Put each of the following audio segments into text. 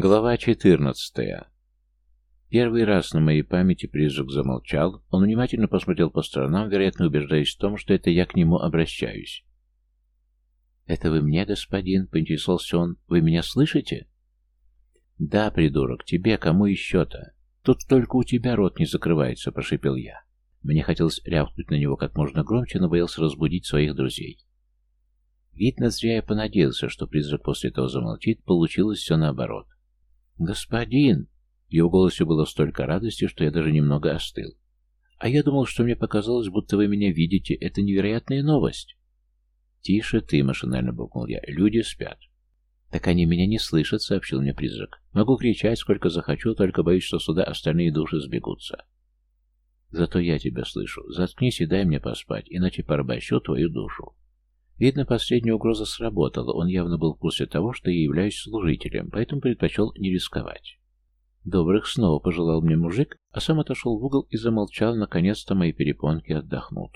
Глава 14. Первый раз на моей памяти призрак замолчал. Он внимательно посмотрел по сторонам, вероятно, убеждаясь в том, что это я к нему обращаюсь. «Это вы мне, господин?» — поинтересовался он. «Вы меня слышите?» «Да, придурок, тебе, кому еще-то? Тут только у тебя рот не закрывается», — прошипел я. Мне хотелось рявкнуть на него как можно громче, но боялся разбудить своих друзей. Видно, зря я понадеялся, что призрак после этого замолчит, получилось все наоборот. «Господин!» В его голосе было столько радости, что я даже немного остыл. «А я думал, что мне показалось, будто вы меня видите. Это невероятная новость!» «Тише ты!» — машинально букнул я. «Люди спят». «Так они меня не слышат», — сообщил мне призрак. «Могу кричать, сколько захочу, только боюсь, что сюда остальные души сбегутся». «Зато я тебя слышу. Заткнись и дай мне поспать, иначе порабощу твою душу». Видно, последняя угроза сработала, он явно был в курсе того, что я являюсь служителем, поэтому предпочел не рисковать. «Добрых снова», — пожелал мне мужик, а сам отошел в угол и замолчал, наконец-то мои перепонки отдохнут.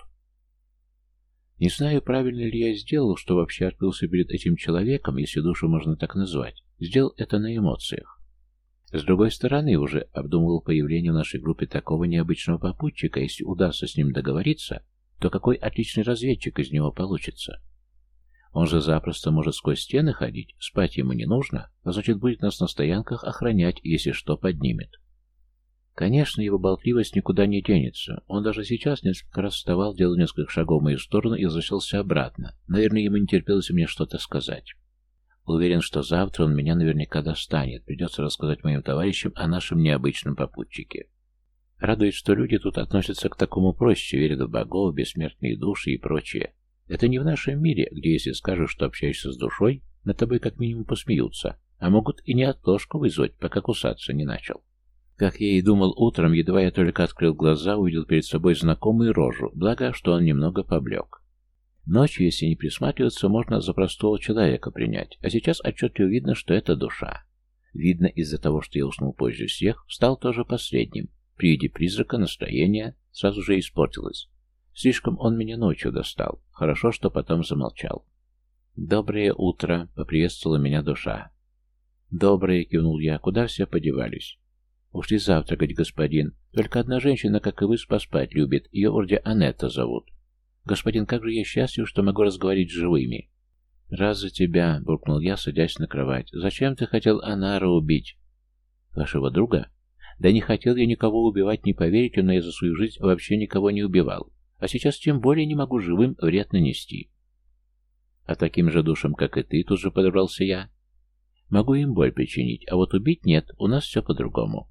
Не знаю, правильно ли я сделал, что вообще открылся перед этим человеком, если душу можно так назвать. Сделал это на эмоциях. С другой стороны, уже обдумывал появление в нашей группе такого необычного попутчика, если удастся с ним договориться, то какой отличный разведчик из него получится. Он же запросто может сквозь стены ходить, спать ему не нужно, а значит будет нас на стоянках охранять, если что поднимет. Конечно, его болтливость никуда не денется. Он даже сейчас несколько раз вставал, делал несколько шагов в мою сторону и возвращался обратно. Наверное, ему не терпелось мне что-то сказать. Уверен, что завтра он меня наверняка достанет. Придется рассказать моим товарищам о нашем необычном попутчике. Радует, что люди тут относятся к такому проще, верят в богов, бессмертные души и прочее. Это не в нашем мире, где если скажешь, что общаешься с душой, над тобой как минимум посмеются, а могут и не отложку вызвать, пока кусаться не начал. Как я и думал утром, едва я только открыл глаза, увидел перед собой знакомую рожу, благо, что он немного поблек. Ночью, если не присматриваться, можно за простого человека принять, а сейчас отчетливо видно, что это душа. Видно, из-за того, что я уснул позже всех, стал тоже последним. При виде призрака настроение сразу же испортилось. Слишком он меня ночью достал. Хорошо, что потом замолчал. «Доброе утро!» — поприветствовала меня душа. «Доброе!» — кивнул я. «Куда все подевались?» «Ушли завтракать, господин. Только одна женщина, как и вы, поспать любит. Ее вроде Анетта зовут. Господин, как же я счастлив, что могу разговаривать с живыми!» «Раз за тебя!» — буркнул я, садясь на кровать. «Зачем ты хотел Анара убить?» «Вашего друга?» «Да не хотел я никого убивать, не поверите, но я за свою жизнь вообще никого не убивал. А сейчас тем более не могу живым вред нанести. А таким же душам, как и ты, тут же подобрался я. Могу им боль причинить, а вот убить нет, у нас все по-другому.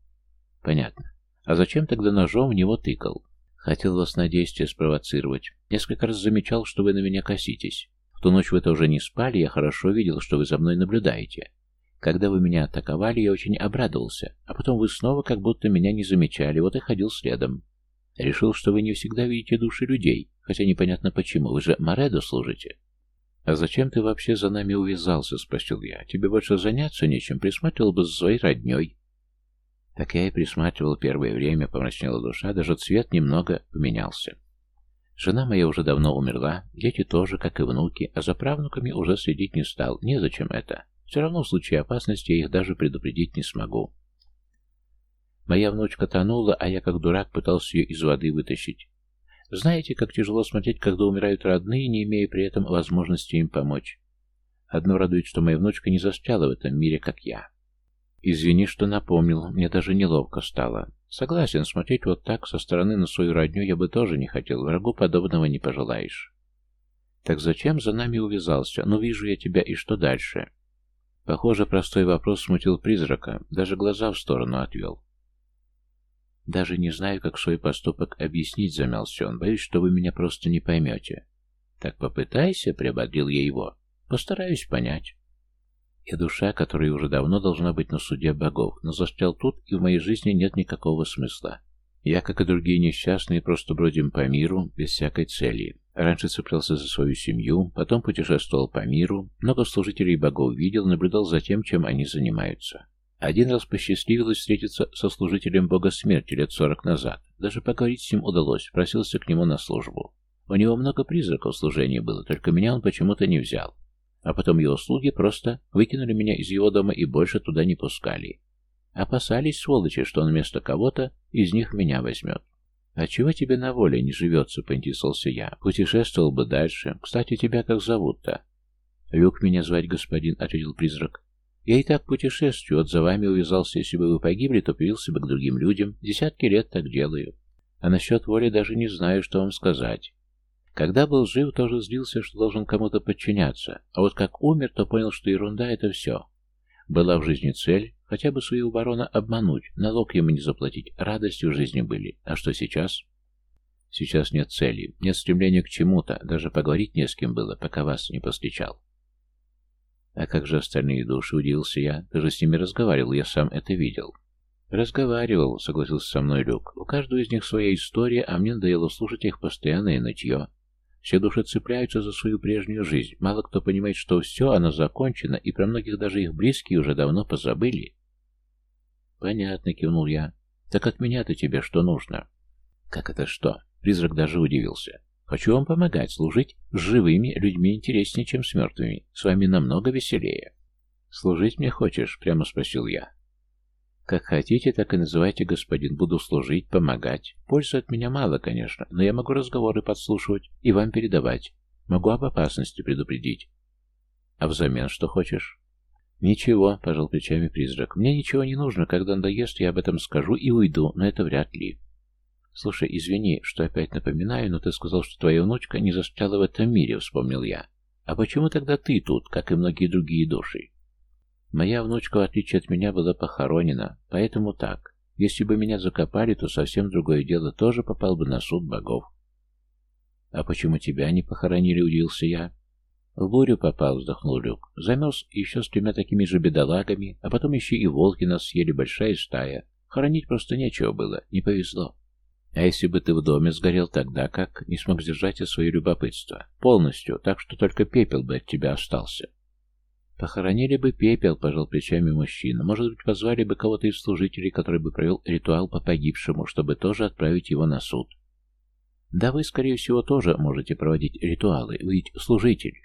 Понятно. А зачем тогда ножом в него тыкал? Хотел вас на действие спровоцировать. Несколько раз замечал, что вы на меня коситесь. В ту ночь вы тоже не спали, я хорошо видел, что вы за мной наблюдаете. Когда вы меня атаковали, я очень обрадовался, а потом вы снова как будто меня не замечали, вот и ходил следом. Решил, что вы не всегда видите души людей, хотя непонятно почему, вы же Моредо служите. А зачем ты вообще за нами увязался, спросил я. Тебе больше заняться нечем, присматривал бы за своей родней. Так я и присматривал первое время, помрачнела душа, даже цвет немного поменялся. Жена моя уже давно умерла, дети тоже, как и внуки, а за правнуками уже следить не стал, незачем это. Все равно в случае опасности я их даже предупредить не смогу. Моя внучка тонула, а я как дурак пытался ее из воды вытащить. Знаете, как тяжело смотреть, когда умирают родные, не имея при этом возможности им помочь. Одно радует, что моя внучка не застряла в этом мире, как я. Извини, что напомнил, мне даже неловко стало. Согласен, смотреть вот так со стороны на свою родню я бы тоже не хотел, врагу подобного не пожелаешь. Так зачем за нами увязался? Ну, вижу я тебя, и что дальше? Похоже, простой вопрос смутил призрака, даже глаза в сторону отвел. Даже не знаю, как свой поступок объяснить, замялся он. Боюсь, что вы меня просто не поймете. Так попытайся, приободрил я его. Постараюсь понять. Я душа, которая уже давно должна быть на суде богов, но застрял тут, и в моей жизни нет никакого смысла. Я, как и другие несчастные, просто бродим по миру без всякой цели. Раньше цеплялся за свою семью, потом путешествовал по миру, много служителей богов видел, наблюдал за тем, чем они занимаются. Один раз посчастливилось встретиться со служителем бога смерти лет сорок назад. Даже поговорить с ним удалось, просился к нему на службу. У него много призраков в служении было, только меня он почему-то не взял. А потом его слуги просто выкинули меня из его дома и больше туда не пускали. Опасались, сволочи, что он вместо кого-то из них меня возьмет. «А чего тебе на воле не живется?» — поинтересовался я. «Путешествовал бы дальше. Кстати, тебя как зовут-то?» «Люк меня звать, господин», — ответил призрак. «Я и так путешествую. Вот за вами увязался. Если бы вы погибли, то привился бы к другим людям. Десятки лет так делаю. А насчет воли даже не знаю, что вам сказать. Когда был жив, тоже злился, что должен кому-то подчиняться. А вот как умер, то понял, что ерунда — это все. Была в жизни цель, хотя бы своего барона обмануть, налог ему не заплатить, радости в жизни были. А что сейчас? Сейчас нет цели, нет стремления к чему-то, даже поговорить не с кем было, пока вас не повстречал. А как же остальные души, удивился я. Ты же с ними разговаривал, я сам это видел. Разговаривал, согласился со мной Люк. У каждого из них своя история, а мне надоело слушать их постоянное нытье. Все души цепляются за свою прежнюю жизнь. Мало кто понимает, что все, оно закончено, и про многих даже их близкие уже давно позабыли. Понятно, кивнул я. Так от меня-то тебе что нужно? Как это что? Призрак даже удивился. Хочу вам помогать, служить с живыми людьми интереснее, чем с мертвыми. С вами намного веселее. Служить мне хочешь? Прямо спросил я. Как хотите, так и называйте, господин. Буду служить, помогать. Пользы от меня мало, конечно, но я могу разговоры подслушивать и вам передавать. Могу об опасности предупредить. А взамен что хочешь? Ничего, пожал плечами призрак. Мне ничего не нужно. Когда надоест, я об этом скажу и уйду, но это вряд ли. Слушай, извини, что опять напоминаю, но ты сказал, что твоя внучка не застряла в этом мире, вспомнил я. А почему тогда ты тут, как и многие другие души? Моя внучка, в отличие от меня, была похоронена, поэтому так. Если бы меня закопали, то совсем другое дело, тоже попал бы на суд богов. «А почему тебя не похоронили?» — удивился я. «В бурю попал», — вздохнул Люк. «Замерз еще с тремя такими же бедолагами, а потом еще и волки нас съели, большая стая. Хоронить просто нечего было, не повезло». «А если бы ты в доме сгорел тогда, как?» Не смог сдержать свое любопытство. «Полностью, так что только пепел бы от тебя остался». Похоронили бы пепел, пожал плечами мужчина. Может быть, позвали бы кого-то из служителей, который бы провел ритуал по погибшему, чтобы тоже отправить его на суд. Да вы, скорее всего, тоже можете проводить ритуалы, ведь служитель.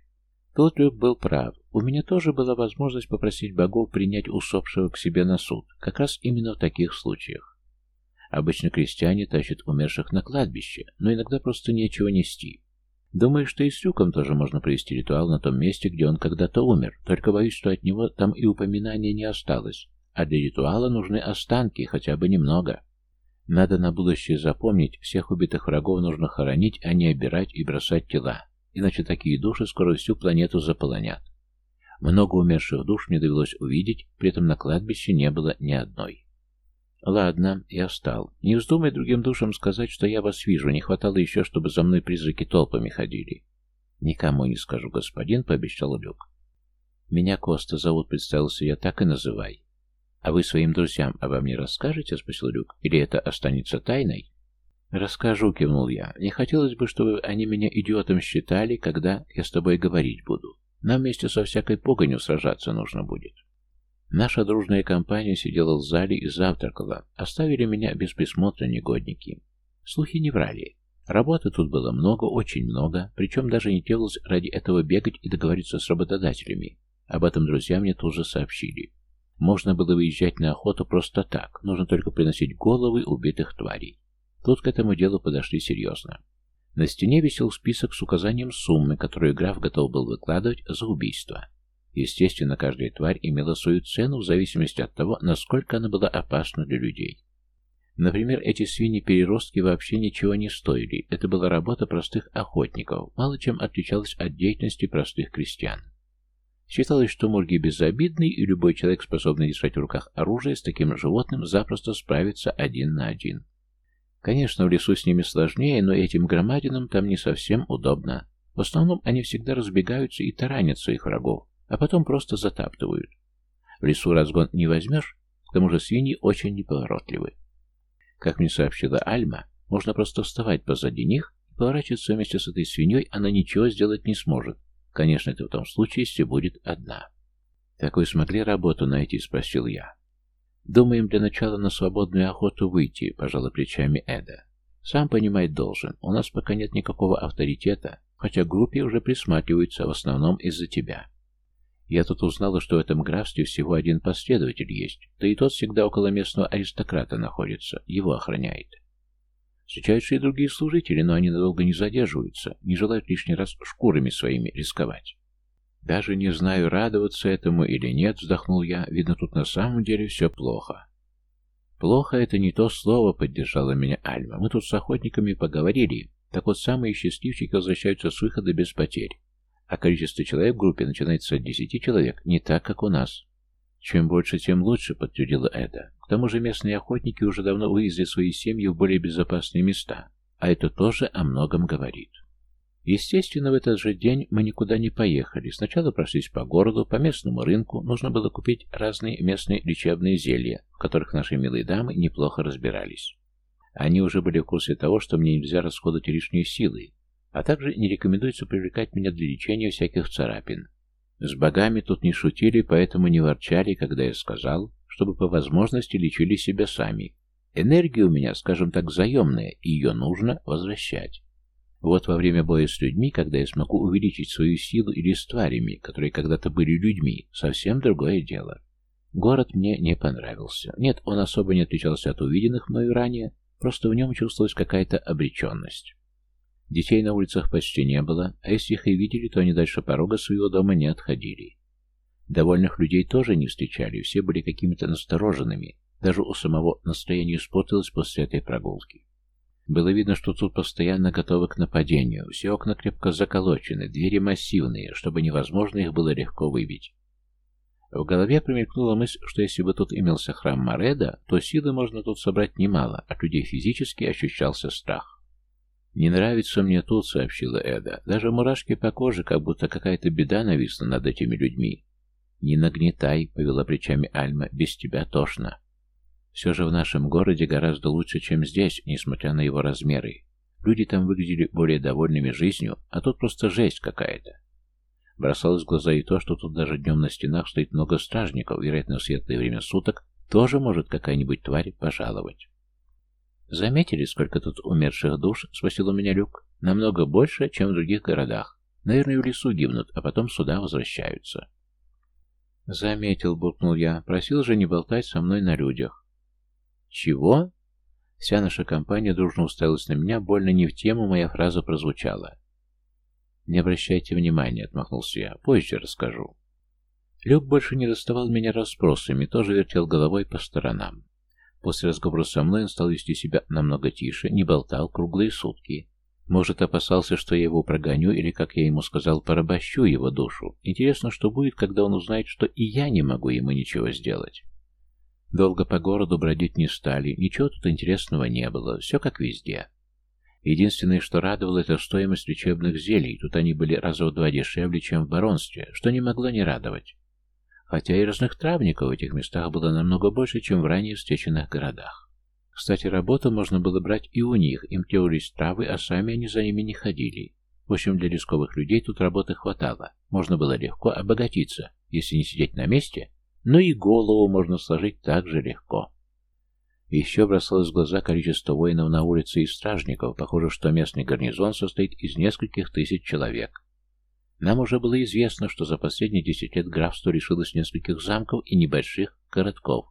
Тут Люк был прав. У меня тоже была возможность попросить богов принять усопшего к себе на суд, как раз именно в таких случаях. Обычно крестьяне тащат умерших на кладбище, но иногда просто нечего нести. Думаю, что и с Люком тоже можно провести ритуал на том месте, где он когда-то умер, только боюсь, что от него там и упоминания не осталось. А для ритуала нужны останки, хотя бы немного. Надо на будущее запомнить, всех убитых врагов нужно хоронить, а не обирать и бросать тела, иначе такие души скоро всю планету заполонят. Много умерших душ мне довелось увидеть, при этом на кладбище не было ни одной. Ладно, я встал. Не вздумай другим душам сказать, что я вас вижу. Не хватало еще, чтобы за мной призраки толпами ходили. Никому не скажу, господин, пообещал Люк. Меня Коста зовут, представился я, так и называй. А вы своим друзьям обо мне расскажете, спросил Люк, или это останется тайной? Расскажу, кивнул я. Не хотелось бы, чтобы они меня идиотом считали, когда я с тобой говорить буду. Нам вместе со всякой погонью сражаться нужно будет. Наша дружная компания сидела в зале и завтракала. Оставили меня без присмотра негодники. Слухи не врали. Работы тут было много, очень много, причем даже не требовалось ради этого бегать и договориться с работодателями. Об этом друзья мне тоже сообщили. Можно было выезжать на охоту просто так, нужно только приносить головы убитых тварей. Тут к этому делу подошли серьезно. На стене висел список с указанием суммы, которую граф готов был выкладывать за убийство. Естественно, каждая тварь имела свою цену в зависимости от того, насколько она была опасна для людей. Например, эти свиньи-переростки вообще ничего не стоили. Это была работа простых охотников, мало чем отличалась от деятельности простых крестьян. Считалось, что мурги безобидны, и любой человек, способный держать в руках оружие, с таким животным запросто справится один на один. Конечно, в лесу с ними сложнее, но этим громадинам там не совсем удобно. В основном они всегда разбегаются и таранят своих врагов, а потом просто затаптывают. В лесу разгон не возьмешь, к тому же свиньи очень неповоротливы. Как мне сообщила Альма, можно просто вставать позади них и поворачиваться вместе с этой свиньей, она ничего сделать не сможет. Конечно, это в том случае, если будет одна. «Так вы смогли работу найти?» — спросил я. «Думаем для начала на свободную охоту выйти», — пожала плечами Эда. «Сам понимать должен, у нас пока нет никакого авторитета, хотя группе уже присматриваются в основном из-за тебя». Я тут узнала, что в этом графстве всего один последователь есть, да и тот всегда около местного аристократа находится, его охраняет. Встречаются и другие служители, но они надолго не задерживаются, не желают лишний раз шкурами своими рисковать. Даже не знаю, радоваться этому или нет, вздохнул я, видно, тут на самом деле все плохо. Плохо это не то слово, поддержала меня Альма. Мы тут с охотниками поговорили. Так вот, самые счастливчики возвращаются с выхода без потерь. А количество человек в группе начинается от десяти человек, не так, как у нас. Чем больше, тем лучше, подтвердила Эда. К тому же местные охотники уже давно вывезли свои семьи в более безопасные места, а это тоже о многом говорит. Естественно, в этот же день мы никуда не поехали. Сначала прошлись по городу, по местному рынку. Нужно было купить разные местные лечебные зелья, в которых наши милые дамы неплохо разбирались. Они уже были в курсе того, что мне нельзя расходовать лишние силы, а также не рекомендуется привлекать меня для лечения всяких царапин. С богами тут не шутили, поэтому не ворчали, когда я сказал, чтобы по возможности лечили себя сами. Энергия у меня, скажем так, заемная, и ее нужно возвращать. Вот во время боя с людьми, когда я смогу увеличить свою силу или с тварями, которые когда-то были людьми, совсем другое дело. Город мне не понравился. Нет, он особо не отличался от увиденных мною ранее, просто в нем чувствовалась какая-то обреченность. Детей на улицах почти не было, а если их и видели, то они дальше порога своего дома не отходили. Довольных людей тоже не встречали, все были какими-то настороженными, даже у самого настроение испортилось после этой прогулки. Было видно, что тут постоянно готовы к нападению. Все окна крепко заколочены, двери массивные, чтобы невозможно их было легко выбить. В голове промелькнула мысль, что если бы тут имелся храм Мореда, то силы можно тут собрать немало, от людей физически ощущался страх. «Не нравится мне тут», — сообщила Эда. «Даже мурашки по коже, как будто какая-то беда нависла над этими людьми». «Не нагнетай», — повела плечами Альма, — «без тебя тошно». Все же в нашем городе гораздо лучше, чем здесь, несмотря на его размеры. Люди там выглядели более довольными жизнью, а тут просто жесть какая-то. Бросалось в глаза и то, что тут даже днем на стенах стоит много стражников, вероятно, в светлое время суток тоже может какая-нибудь тварь пожаловать. «Заметили, сколько тут умерших душ?» — спросил у меня Люк. «Намного больше, чем в других городах. Наверное, в лесу гибнут, а потом сюда возвращаются». «Заметил», — буркнул я. «Просил же не болтать со мной на людях. «Чего?» Вся наша компания дружно уставилась на меня, больно не в тему моя фраза прозвучала. «Не обращайте внимания», — отмахнулся я. «Позже расскажу». Люк больше не доставал меня расспросами, тоже вертел головой по сторонам. После разговора со мной он стал вести себя намного тише, не болтал круглые сутки. Может, опасался, что я его прогоню, или, как я ему сказал, порабощу его душу. Интересно, что будет, когда он узнает, что и я не могу ему ничего сделать. Долго по городу бродить не стали, ничего тут интересного не было, все как везде. Единственное, что радовало, это стоимость лечебных зелий, тут они были раза в два дешевле, чем в баронстве, что не могло не радовать. Хотя и разных травников в этих местах было намного больше, чем в ранее встреченных городах. Кстати, работу можно было брать и у них, им теорились травы, а сами они за ними не ходили. В общем, для рисковых людей тут работы хватало, можно было легко обогатиться, если не сидеть на месте, но и голову можно сложить так же легко. Еще бросалось в глаза количество воинов на улице и стражников. Похоже, что местный гарнизон состоит из нескольких тысяч человек. Нам уже было известно, что за последние десять лет графство лишилось нескольких замков и небольших городков.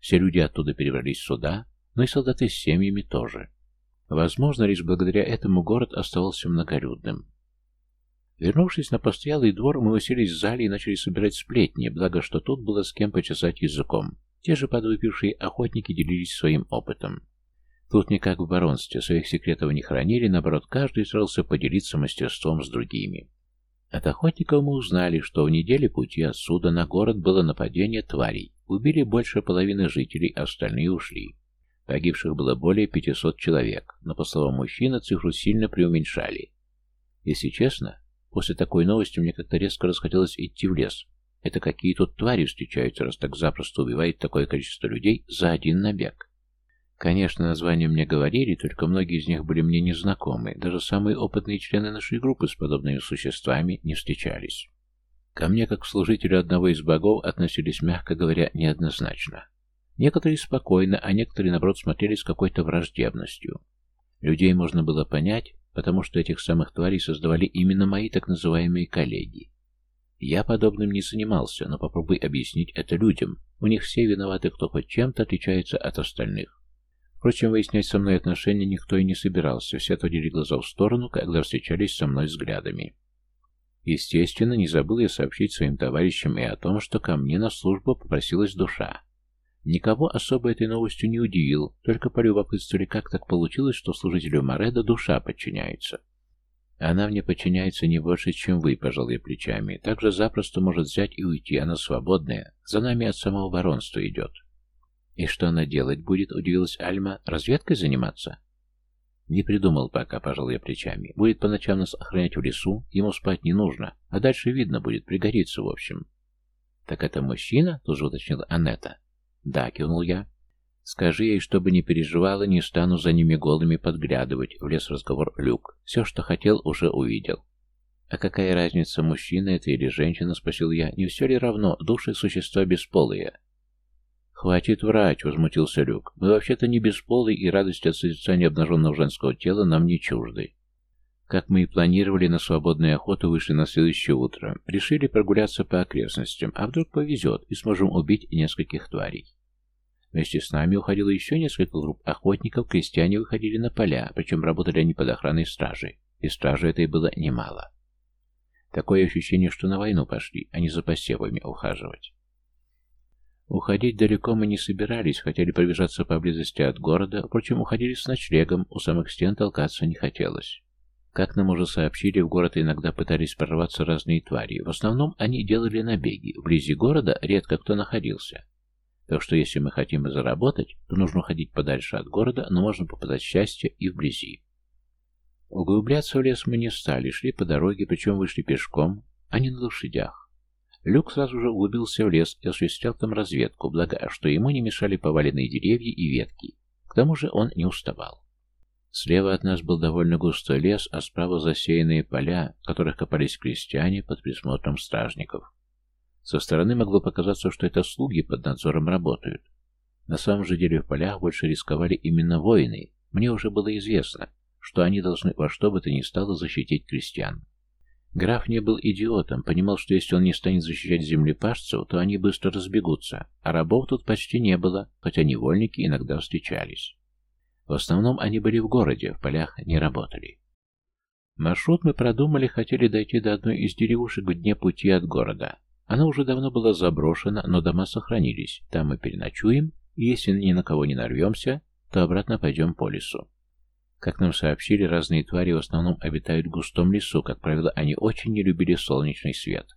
Все люди оттуда перебрались сюда, но и солдаты с семьями тоже. Возможно, лишь благодаря этому город оставался многолюдным. Вернувшись на постоялый двор, мы уселись в зале и начали собирать сплетни, благо что тут было с кем почесать языком. Те же подвыпившие охотники делились своим опытом. Тут не как в баронстве, своих секретов не хранили, наоборот, каждый старался поделиться мастерством с другими. От охотников мы узнали, что в неделе пути отсюда на город было нападение тварей. Убили больше половины жителей, остальные ушли. Погибших было более 500 человек, но, по словам мужчины, цифру сильно преуменьшали. Если честно, После такой новости мне как-то резко расхотелось идти в лес. Это какие тут твари встречаются, раз так запросто убивает такое количество людей за один набег. Конечно, названия мне говорили, только многие из них были мне незнакомы. Даже самые опытные члены нашей группы с подобными существами не встречались. Ко мне, как к служителю одного из богов, относились, мягко говоря, неоднозначно. Некоторые спокойно, а некоторые, наоборот, смотрели с какой-то враждебностью. Людей можно было понять, потому что этих самых тварей создавали именно мои так называемые коллеги. Я подобным не занимался, но попробуй объяснить это людям. У них все виноваты, кто хоть чем-то отличается от остальных. Впрочем, выяснять со мной отношения никто и не собирался, все отводили глаза в сторону, когда встречались со мной взглядами. Естественно, не забыл я сообщить своим товарищам и о том, что ко мне на службу попросилась душа. Никого особо этой новостью не удивил, только полюбопытствовали, как так получилось, что служителю Мореда душа подчиняется. Она мне подчиняется не больше, чем вы, пожал я плечами. Также запросто может взять и уйти, она свободная. За нами от самого баронства идет. И что она делать будет, удивилась Альма. Разведкой заниматься? Не придумал пока, пожал я плечами. Будет по ночам нас охранять в лесу, ему спать не нужно, а дальше видно будет, пригодится в общем. Так это мужчина? Тоже уточнила Анетта. Да, кивнул я. Скажи ей, чтобы не переживала, не стану за ними голыми подглядывать, влез разговор Люк. Все, что хотел, уже увидел. А какая разница, мужчина это или женщина, спросил я. Не все ли равно, души существа бесполые? «Хватит врать», — возмутился Люк. «Мы вообще-то не бесполые, и радость от созерцания обнаженного женского тела нам не чужды. Как мы и планировали, на свободную охоту вышли на следующее утро. Решили прогуляться по окрестностям, а вдруг повезет, и сможем убить нескольких тварей. Вместе с нами уходило еще несколько групп охотников, крестьяне выходили на поля, причем работали они под охраной стражи, и стражи этой было немало. Такое ощущение, что на войну пошли, а не за посевами ухаживать. Уходить далеко мы не собирались, хотели пробежаться поблизости от города, впрочем, уходили с ночлегом, у самых стен толкаться не хотелось. Как нам уже сообщили, в город иногда пытались прорваться разные твари. В основном они делали набеги. Вблизи города редко кто находился. Так что если мы хотим заработать, то нужно уходить подальше от города, но можно попадать счастье и вблизи. Углубляться в лес мы не стали, шли по дороге, причем вышли пешком, а не на лошадях. Люк сразу же углубился в лес и осуществлял там разведку, благо, что ему не мешали поваленные деревья и ветки. К тому же он не уставал. Слева от нас был довольно густой лес, а справа засеянные поля, в которых копались крестьяне под присмотром стражников. Со стороны могло показаться, что это слуги под надзором работают. На самом же деле в полях больше рисковали именно воины. Мне уже было известно, что они должны во что бы то ни стало защитить крестьян. Граф не был идиотом, понимал, что если он не станет защищать землепашцев, то они быстро разбегутся, а рабов тут почти не было, хотя невольники иногда встречались. В основном они были в городе, в полях не работали. Маршрут мы продумали, хотели дойти до одной из деревушек в дне пути от города. Она уже давно была заброшена, но дома сохранились. Там мы переночуем, и если ни на кого не нарвемся, то обратно пойдем по лесу. Как нам сообщили, разные твари в основном обитают в густом лесу, как правило, они очень не любили солнечный свет.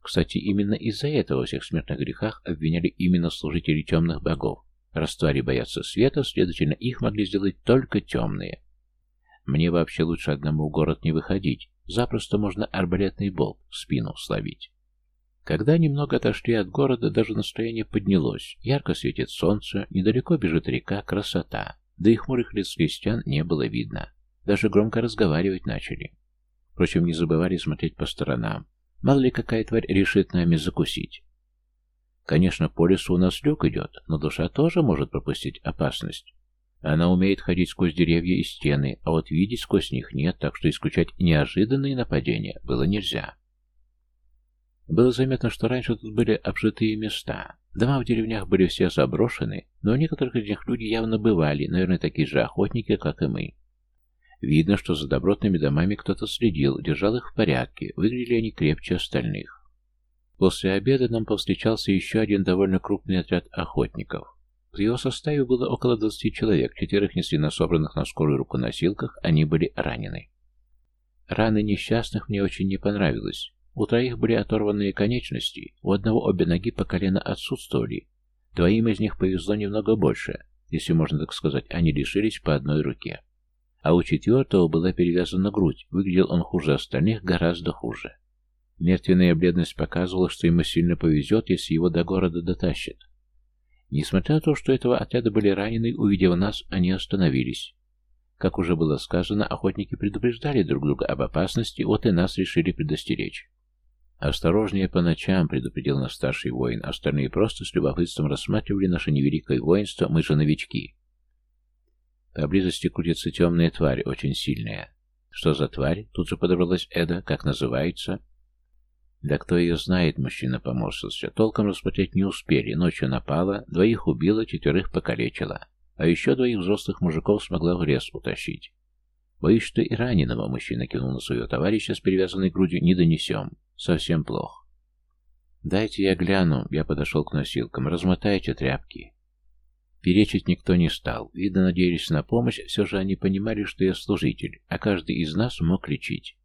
Кстати, именно из-за этого во всех смертных грехах обвиняли именно служителей темных богов. Раз твари боятся света, следовательно, их могли сделать только темные. Мне вообще лучше одному в город не выходить, запросто можно арбалетный болт в спину словить. Когда немного отошли от города, даже настроение поднялось. Ярко светит солнце, недалеко бежит река, красота. Да и хмурых лиц крестьян не было видно. Даже громко разговаривать начали. Впрочем, не забывали смотреть по сторонам. Мало ли какая тварь решит нами закусить. Конечно, по лесу у нас люк идет, но душа тоже может пропустить опасность. Она умеет ходить сквозь деревья и стены, а вот видеть сквозь них нет, так что исключать неожиданные нападения было нельзя. Было заметно, что раньше тут были обжитые места. Дома в деревнях были все заброшены, но у некоторых из них люди явно бывали, наверное, такие же охотники, как и мы. Видно, что за добротными домами кто-то следил, держал их в порядке, выглядели они крепче остальных. После обеда нам повстречался еще один довольно крупный отряд охотников. В его составе было около 20 человек, четверых несли на собранных на скорую руку носилках, они были ранены. Раны несчастных мне очень не понравилось. У троих были оторванные конечности, у одного обе ноги по колено отсутствовали. Двоим из них повезло немного больше, если можно так сказать, они лишились по одной руке. А у четвертого была перевязана грудь, выглядел он хуже остальных, гораздо хуже. Мертвенная бледность показывала, что ему сильно повезет, если его до города дотащат. Несмотря на то, что этого отряда были ранены, увидев нас, они остановились. Как уже было сказано, охотники предупреждали друг друга об опасности, вот и нас решили предостеречь. «Осторожнее по ночам», — предупредил нас старший воин. Остальные просто с любопытством рассматривали наше невеликое воинство, мы же новички. Поблизости крутится темная тварь, очень сильная. «Что за тварь?» — тут же подобралась Эда. «Как называется?» Да кто ее знает, мужчина поморщился. Толком рассмотреть не успели. Ночью напала, двоих убила, четверых покалечила. А еще двоих взрослых мужиков смогла в лес утащить. Боюсь, что и раненого мужчина кинул на своего товарища с перевязанной грудью не донесем. Совсем плохо. «Дайте я гляну», — я подошел к носилкам. «Размотайте тряпки». Перечить никто не стал. Видно, надеялись на помощь, все же они понимали, что я служитель, а каждый из нас мог лечить.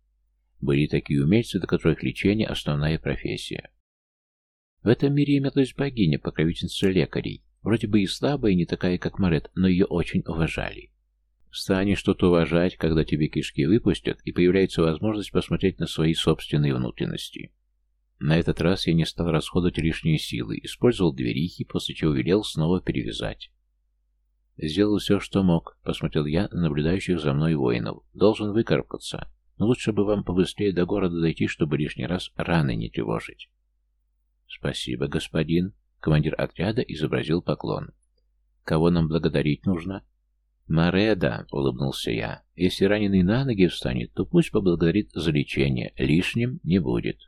Были такие умельцы, до которых лечение – основная профессия. В этом мире имелась богиня, покровительница лекарей. Вроде бы и слабая, и не такая, как Марет, но ее очень уважали. Станешь что-то уважать, когда тебе кишки выпустят, и появляется возможность посмотреть на свои собственные внутренности. На этот раз я не стал расходовать лишние силы, использовал дверихи, после чего велел снова перевязать. Сделал все, что мог, посмотрел я на наблюдающих за мной воинов. Должен выкарабкаться, но лучше бы вам побыстрее до города дойти, чтобы лишний раз раны не тревожить. Спасибо, господин. Командир отряда изобразил поклон. Кого нам благодарить нужно? Мареда, улыбнулся я. Если раненый на ноги встанет, то пусть поблагодарит за лечение, лишним не будет.